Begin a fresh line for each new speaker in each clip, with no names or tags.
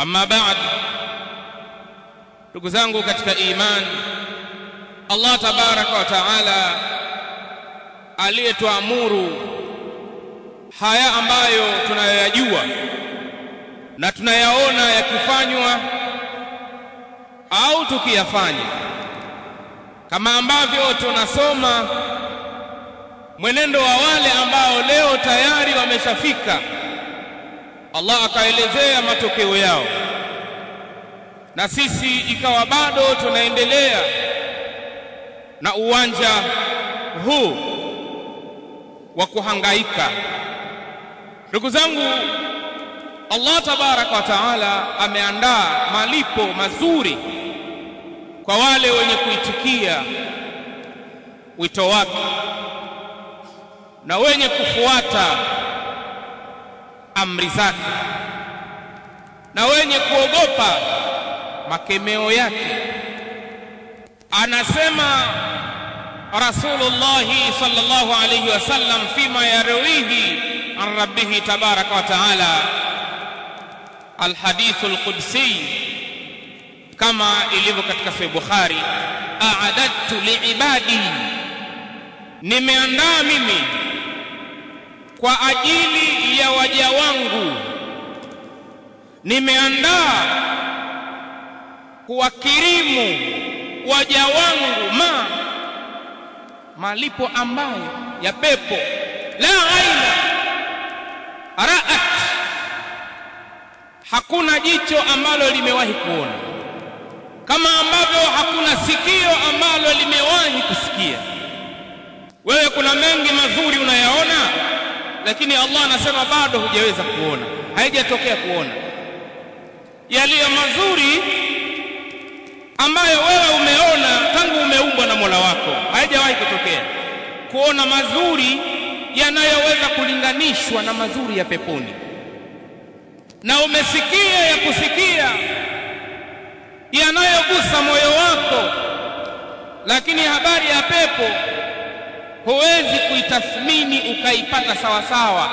Amma baad ndugu zangu katika iman Allah tabaraka wa taala aliyetuamuru haya ambayo tunayoyajua na tunayaona yakifanywa au tukiyafanya. Kama ambavyo tunasoma mwenendo wa wale ambao leo tayari wameshafika Allah akaelezea matokeo yao. Na sisi ikawa bado tunaendelea na uwanja huu wa kuhangaika. Ndugu zangu Allah tabaraka wa taala ameandaa malipo mazuri kwa wale wenye kuitikia wito wake na wenye kufuata amri zake. Na wenye kuogopa makemeo yake. Anasema Rasulullah sallallahu alayhi wasallam fima yarwihi an rabbih tabaraka wa taala. Alhadith alqudsi kama ilivyo katika sahih bukhari a'adattu liibadi. Nimeandaa mimi kwa ajili ya waja wangu. Nimeandaa kuwakirimu waja wangu ma malipo ambayo ya pepo. La aina raat hakuna jicho ambalo limewahi kuona. Kama ambavyo hakuna sikio ambalo limewahi kusikia. Wewe kuna mengi mazuri unayaona lakini Allah anasema bado hujaweza kuona. Haijatokea kuona. Yaliyo mazuri ambayo wewe umeona tangu umeumbwa na Mola wako. Haijawahi kutokea. Kuona mazuri yanayoweza kulinganishwa na mazuri ya peponi. Na umesikia ya kusikia yanayogusa moyo wako. Lakini habari ya pepo huwezi kuitathmini ukaipata sawa sawa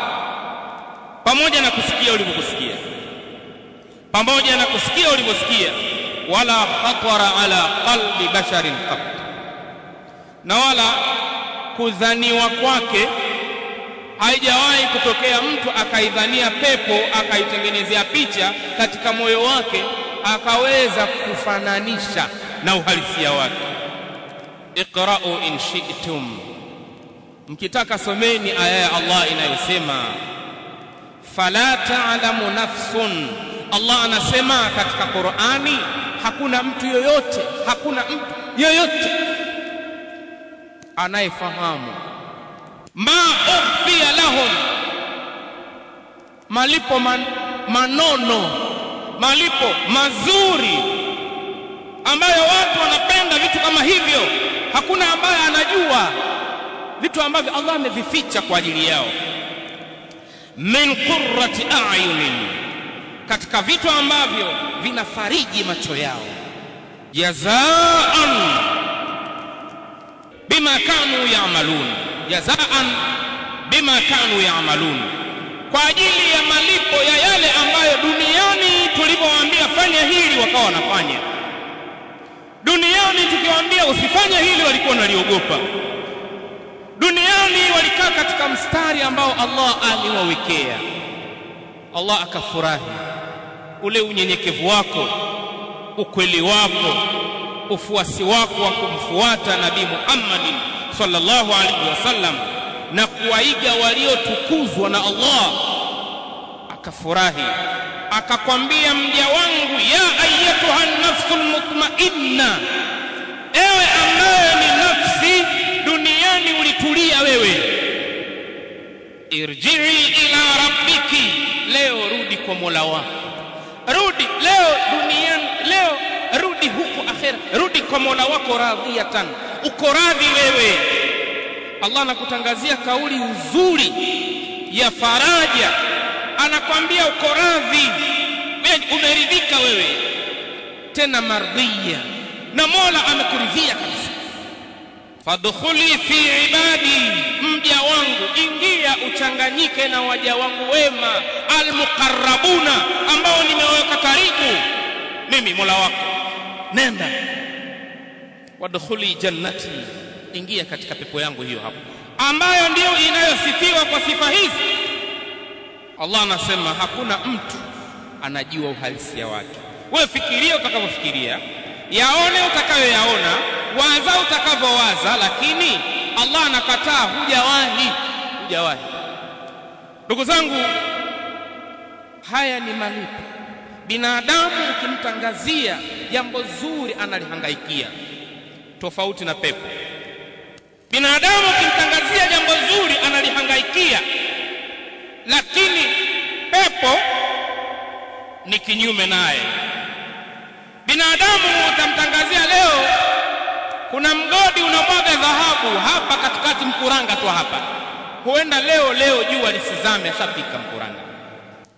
pamoja na kusikia ulivyokusikia. Pamoja na kusikia ulivyosikia. Wala khatara ala qalbi basharin qat. Na wala kudhaniwa kwake haijawahi kutokea mtu akaidhania pepo akaitengenezea picha katika moyo wake akaweza kufananisha na uhalisia wake. Iqra'u in shi'tum mkitaka someni aya ya Allah inayosema fala ta'lamu nafsun. Allah anasema katika Qur'ani hakuna mtu yoyote hakuna mtu yoyote anayefahamu. Ma ukhfiya lahum malipo man, manono malipo mazuri ambayo watu wanapenda vitu kama hivyo. Hakuna ambaye anajua vitu ambavyo Allah amevificha kwa ajili yao. Min qurrati a'yunin katika vitu ambavyo vinafariji macho yao. Jazaan bima kanu yaamalun jazaan bima kanu yaamalun kwa ajili ya malipo ya yale ambayo duniani tulivyowaambia fanya hili wakawa wanafanya. Duniani tukiwaambia usifanye hili walikuwa wanaliogopa duniani walikaa katika mstari ambao Allah aliwawekea. Allah akafurahi. Ule unyenyekevu wako ukweli wako ufuasi wako wa kumfuata nabii Muhammad sallallahu alaihi wasallam na kuwaiga waliotukuzwa na Allah akafurahi. Akakwambia mja wangu ya ayyatuha nafsul mutmainna ewe ambaye ni nafsi duniani ulitulia wewe. Irji'i ila rabbiki leo rudi kwa Mola wako. Rudi leo duniani leo rudi huko akhera. Rudi kwa Mola wako radhiatan uko radhi wewe. Allah anakutangazia kauli nzuri ya faraja. Anakwambia uko radhi. Umeridhika wewe. Tena mardhiya na Mola amekuridhia kabisa fadkhuli fi ibadi mja wangu ingia uchanganyike na waja wangu wema almuqarrabuna ambao nimeweka karibu mimi Mola wako. Nenda. Wadkhuli jannati ingia katika pepo yangu hiyo hapo. Ambayo ndiyo inayosifiwa kwa sifa hizi. Allah anasema hakuna mtu anajua uhalisia wake. Wewe fikiria utakavyofikiria. Yaone utakayoyaona waza utakavyowaza lakini Allah anakataa hujawahi. Hujawahi. Ndugu zangu haya ni malipo. Binadamu ukimtangazia jambo zuri analihangaikia. Tofauti na pepo. Binadamu ukimtangazia jambo zuri analihangaikia. Lakini pepo ni kinyume naye. Binadamu utamtangazia leo kuna mgodi unamwaga dhahabu hapa katikati mkuranga tu hapa. Huenda leo leo jua lisizame ashafika mkuranga.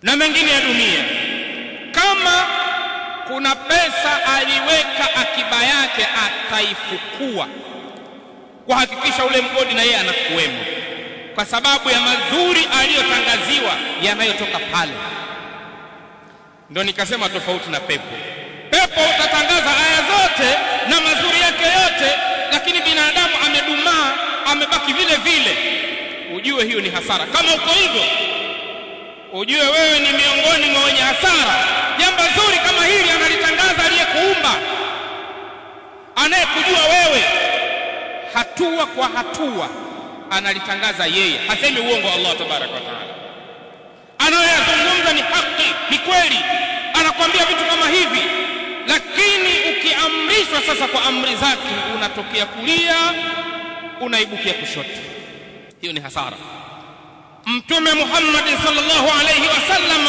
Na mengine ya dunia. Kama kuna pesa aliweka akiba yake ataifukua. Kuhakikisha ule mgodi na yeye anakuwemo. Kwa sababu ya mazuri aliyotangaziwa yanayotoka pale. Ndio nikasema tofauti na pepo. Pepo utatangaza aya zote na mazuri yake yote lakini binadamu amedumaa amebaki vile vile. Ujue hiyo ni hasara. Kama uko hivyo ujue wewe ni miongoni mwa wenye hasara. Jambo zuri kama hili analitangaza aliyekuumba anayekujua wewe hatua kwa hatua analitangaza yeye. Hasemi uongo Allah tabaraka wa taala. Anayoyazungumza ni haki ni kweli. Anakuambia vitu kama hivi. Lakini ukiamrishwa sasa kwa amri zake unatokea kulia unaibukia kushoto. Hiyo ni hasara. Mtume Muhammad sallallahu alayhi wasallam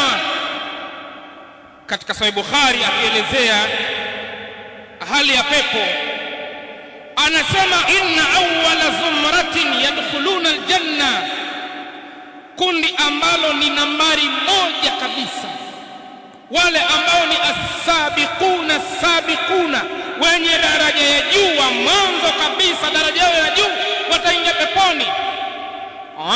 katika sahih Bukhari akielezea hali ya pepo anasema inna awwala zumratin yadkhuluna aljanna. Kundi ambalo ni nambari moja kabisa wale ambao ni asabiquna sabiquna, wenye daraja ya juu wa mwanzo kabisa daraja yao ya juu wataingia peponi.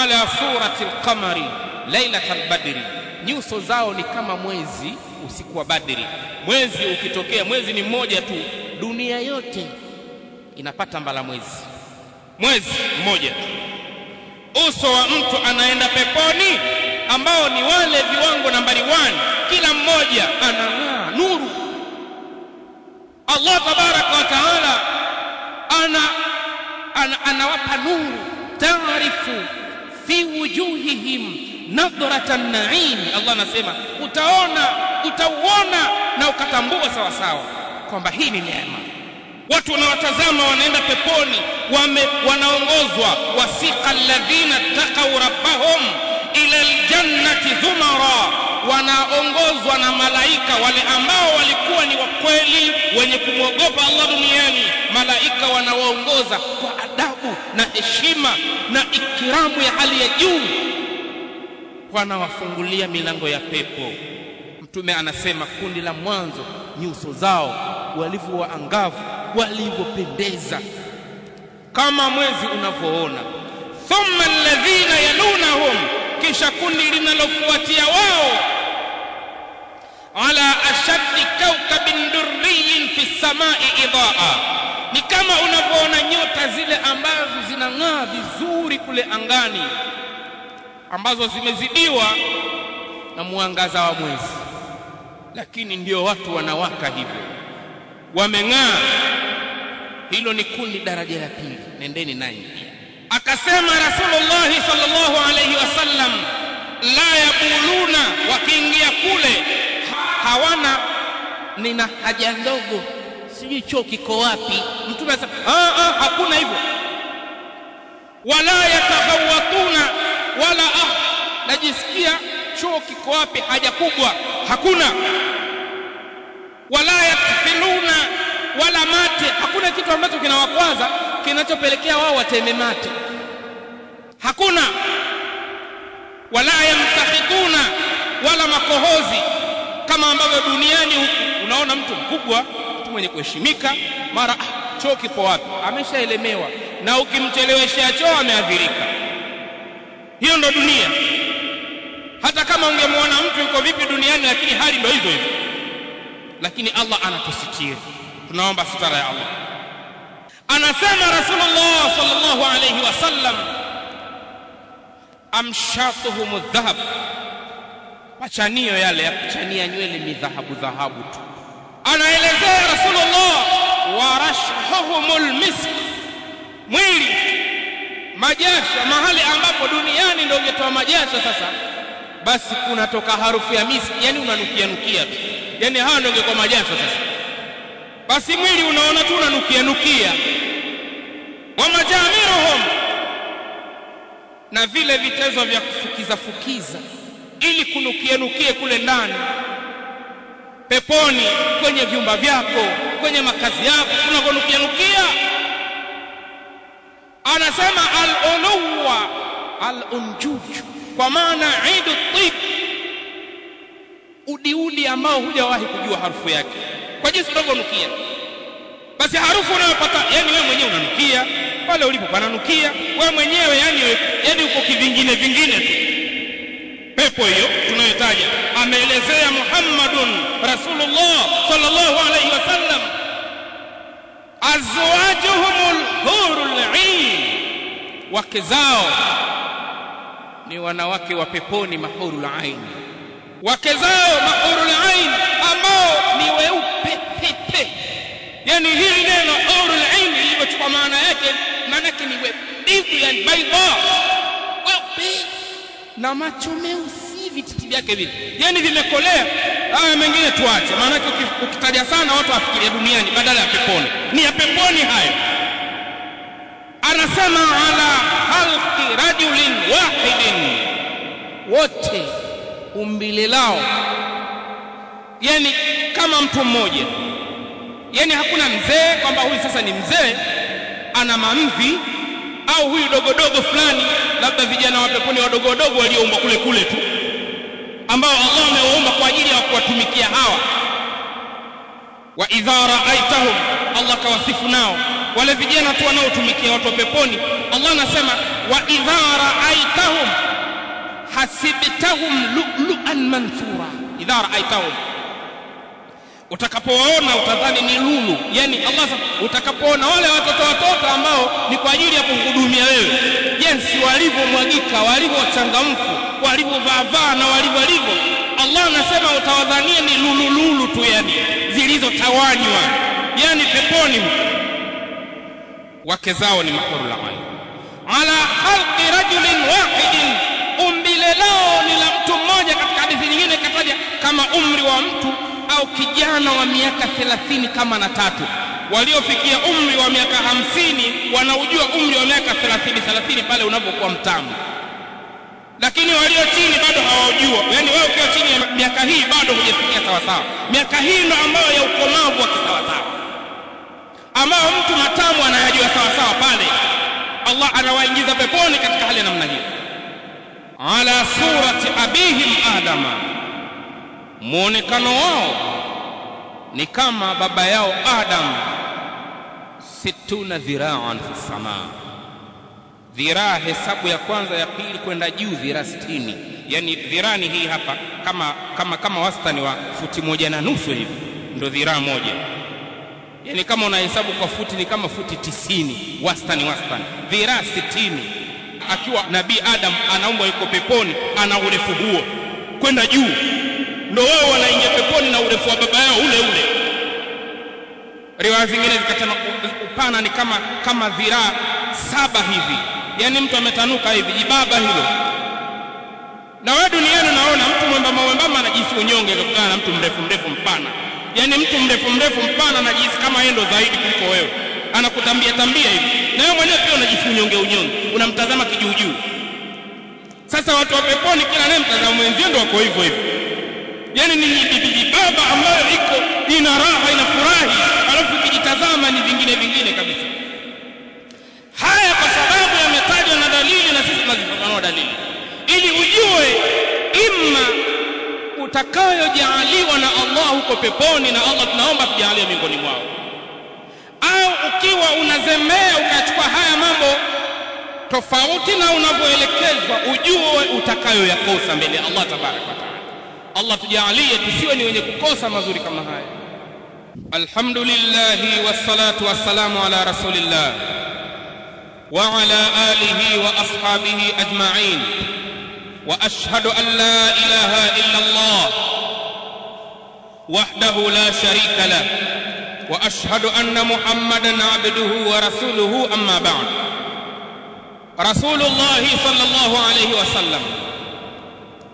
Ala surati al-qamari lailat al-badri nyuso zao ni kama mwezi usiku wa badri. Mwezi ukitokea mwezi ni mmoja tu dunia yote inapata mbala mwezi. Mwezi mmoja tu. uso wa mtu anaenda peponi ambao ni wale viwango nambari 1 kila mmoja anang'aa nuru. Allah tabaraka wa taala ana, anawapa ana nuru taarifu fi wujuhihim nadratan naim. Allah anasema utaona utauona na ukatambua sawa sawa kwamba hii ni neema. Watu wanawatazama wanaenda peponi wame, wanaongozwa wasiqa alladhina taqaw rabbahum ila aljannati zumara wanaongozwa na malaika wale ambao walikuwa ni wakweli wenye kumwogopa Allah duniani. Malaika wanawaongoza kwa adabu na heshima na ikiramu ya hali ya juu. Wanawafungulia milango ya pepo. Mtume anasema kundi la mwanzo nyuso zao walivyo angavu walivyopendeza. Kama mwezi unavyoona thumma alladhina yalunahum kisha kundi linalofuatia wao. Ala ashaddi kaukabin durriyin fi samai idaa. Ni kama unavyoona nyota zile ambazo zinang'aa vizuri kule angani ambazo zimezidiwa na mwangaza wa mwezi. Lakini ndio watu wanawaka hivyo. Wameng'aa. Hilo ni kundi daraja la pili. Nendeni nanyi akasema rasulullah sallallahu alayhi wasallam la yabuluna wakiingia kule hawana nina haja ndogo. Sijui choo kiko wapi. Mtume asema ah ah hakuna hivyo. Wala yatahawatuna wala ah najisikia choo kiko wapi haja kubwa. Hakuna. Wala yakfiluna wala mate. Hakuna kitu ambacho kinawakwaza kinachopelekea wao wateme mate. Hakuna. Wala yamtahiduna wala makohozi kama ambavyo duniani huku unaona mtu mkubwa mtu mwenye kuheshimika mara ah, choo kipo wapi? Ameshaelemewa na ukimcheleweshea choo ameadhirika hiyo ndo dunia. Hata kama ungemwona mtu yuko vipi duniani lakini hali ndo hizo hizo lakini Allah anatusitiri tunaomba sitara ya Allah anasema rasulullah sallallahu alayhi wasallam amshatuhum dhahab. Machanio yale ya kuchania nywele ni dhahabu dhahabu tu. Anaelezea rasulullah warashhuhum misk mwili majasha mahali ambapo duniani ndio ungetoa majasha sasa. Basi kunatoka harufu ya miski yani unanukia nukia tu. Yani hawa ndio ungekuwa majasha sasa basi mwili unaona tu unanukia nukia. Wa majamiruhum. Na vile vitezo vya kufukiza fukiza. Ili kunukia nukie kule ndani. Peponi kwenye vyumba vyako kwenye makazi yako kunavyonukia nukia. Anasema al-uluwa al-unjuj kwa maana idu tib udiudi ambao hujawahi kujua harufu yake kwa jinsi unavyonukia. Basi harufu unayopata yani wewe mwenyewe unanukia. Pale ulipo pananukia. Wewe mwenyewe yani yani uko kivingine vingine tu. Pepo hiyo tunayotaja. Ameelezea Muhammadun Rasulullah sallallahu alayhi wasallam azwajuhumul hurul ain wake zao ni wanawake wa peponi mahurul ain. Wake zao mahurul ain ambao ni weupe yani hili neno urul ain lilivyochukua maana yake maana yake ni weupe yani God na macho meusi vititi vyake vile. Yani vimekolea. Haya mengine tuache. Maana ukitaja sana watu wafikiria duniani badala ya peponi. Ni ya peponi hayo. Anasema ala khalqi rajulin wahidin. Wote umbile lao. Yani kama mtu mmoja yani hakuna mzee kwamba huyu sasa ni mzee ana mamvi au huyu dogodogo fulani labda vijana wa peponi wadogo wadogo walioumbwa kule kule tu ambao Allah amewaumba kwa ajili ya kuwatumikia hawa. Wa idha ra'aitahum Allah kawasifu nao. Wale vijana tu wanaotumikia watu wa peponi Allah anasema wa idha ra'aitahum hasibtahum lu'lu'an manthura idha ra'aitahum utakapowaona utadhani ni lulu. Yani Allah utakapoona wale watoto watoto ambao ni kwa ajili ya kuhudumia wewe. Jinsi walivyomwagika walivyochangamfu walivyovaavaa na walivyo Allah anasema utawadhania ni lulu lulu tu yani zilizotawanywa. Yani peponi wake zao ni mahurul ain ala khalqi rajulin wahidin. Umbile lao ni la mtu mmoja katika hadithi nyingine kataja kama umri wa mtu au kijana wa miaka 30 kama na tatu. Waliofikia umri wa miaka hamsini wanaujua umri wa miaka 30 30 pale unapokuwa mtamu. Lakini walio chini bado hawajua. Yani wewe ukiwa chini ya miaka hii bado hujafikia sawasawa miaka hii ndo ambayo ya ukomavu wa kisawasawa ambayo mtu matamu anayajua sawasawa pale. Allah anawaingiza peponi katika hali ya namna hiyo. Ala surati abihim adama muonekano wao ni kama baba yao Adam. Situna dhiraan fi samaa dhiraa hesabu ya kwanza ya pili kwenda juu dhiraa sitini. Yani dhirani hii hapa kama kama kama wastani wa futi moja na nusu hivi. Ndo dhiraa moja. Yani kama unahesabu kwa futi ni kama futi tisini wastani wastani. Dhiraa sitini. Akiwa nabii Adam anaumbwa yuko peponi ana urefu huo. Kwenda juu ndo wao wanaingia peponi na urefu wa baba yao ule ule. Riwaya zingine zikasema upana ni kama kama dhiraa saba hivi. Yani mtu ametanuka hivi jibaba hilo. Na wewe duniani unaona mtu mwembamba mwembamba anajisi unyonge kutokana na mtu mrefu mrefu mpana. Yani mtu mrefu mrefu mpana anajisi kama yeye ndo zaidi kuliko wewe. Anakutambia tambia hivi. Na wewe mwenyewe pia unajisi unyonge unyonge. Unamtazama kijuujuu. Sasa watu wa peponi kila naye mtazama mwenzio ndo wako hivyo hivyo yani ni baba ambayo iko ina raha ina furahi. Alafu ukijitazama ni vingine vingine kabisa. Haya kwa sababu yametajwa na dalili na sisi tunazifafanua dalili. Ili ujue imma utakayojaaliwa na Allah huko peponi na Allah tunaomba tujaaliwe miongoni mwao. Au ukiwa unazemea ukachukua haya mambo tofauti na unavyoelekezwa ujue utakayoyakosa mbele Allah tabaraka taala Allah tujalie tusiwe ni wenye kukosa mazuri kama haya alhamdulillah wassalatu wassalamu ala rasulillah wa ala alihi wa ashabihi ajma'in واشهد ان لا اله الا الله وحده لا شريك له واشهد ان محمدا عبده ورسوله اما بعد رسول الله صلى الله عليه وسلم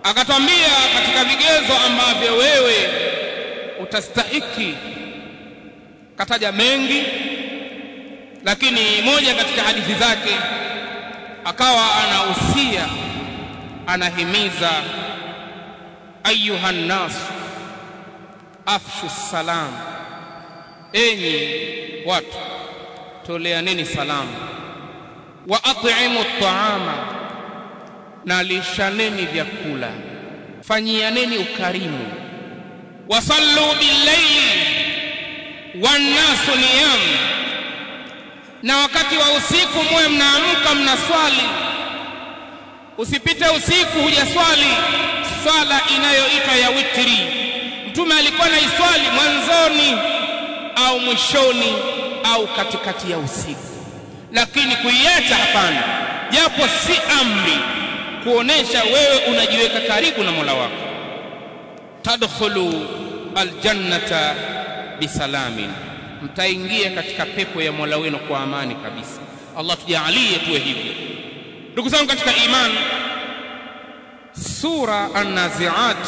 akatwambia katika vigezo ambavyo wewe utastahiki kataja mengi lakini moja katika hadithi zake akawa anahusia anahimiza ayuha nnas afshu salam enyi watu toleaneni salamu wa at'imu taama na lishaneni vyakula. Fanyianeni ukarimu. Wasallu billaili wannasu niyam. Na wakati wa usiku muwe mnaamka mnaswali. Usipite usiku hujaswali. Swala inayoitwa ya witri. Mtume alikuwa na iswali mwanzoni au mwishoni au katikati ya usiku. Lakini kuiacha hapana. Japo si amri kuonesha wewe unajiweka karibu na Mola wako. Tadkhulu aljannata bisalamin. Mtaingia katika pepo ya Mola wenu kwa amani kabisa. Allah tujalie tuwe hivyo ndugu zangu katika imani sura an-naziat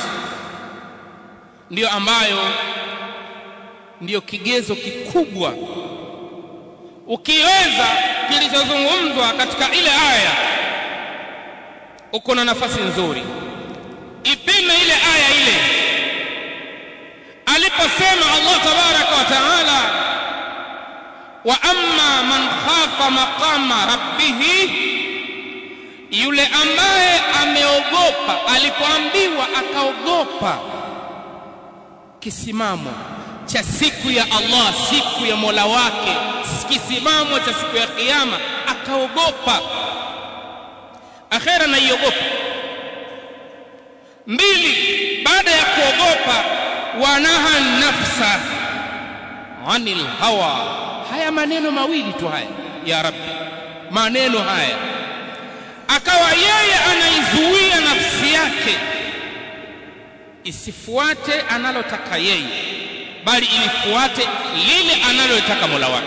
ndiyo ambayo ndiyo kigezo kikubwa. Ukiweza kilichozungumzwa katika ile aya uko na nafasi nzuri. Ipime ile aya ile. Aliposema Allah tabaraka wa taala wa amma man khafa maqama rabbih yule ambaye ameogopa alipoambiwa akaogopa kisimamo cha siku ya Allah siku ya Mola wake kisimamo cha siku ya kiyama akaogopa akhera naiogopa. Mbili baada ya kuogopa wanaha nafsa anil hawa. Haya maneno mawili tu haya ya rabbi. Maneno haya. Akawa yeye anaizuia nafsi yake. Isifuate analotaka yeye bali ilifuate lile analotaka Mola wake.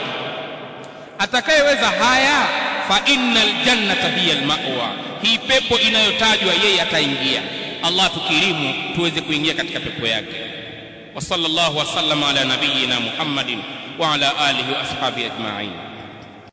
Atakayeweza haya fa innal jannata hiya almawa hii pepo inayotajwa yeye ataingia. Allah tukirimu tuweze kuingia katika pepo yake. Wa sallallahu wasallama ala nabiyyina Muhammadin wa ala alihi wa ashabihi ajma'in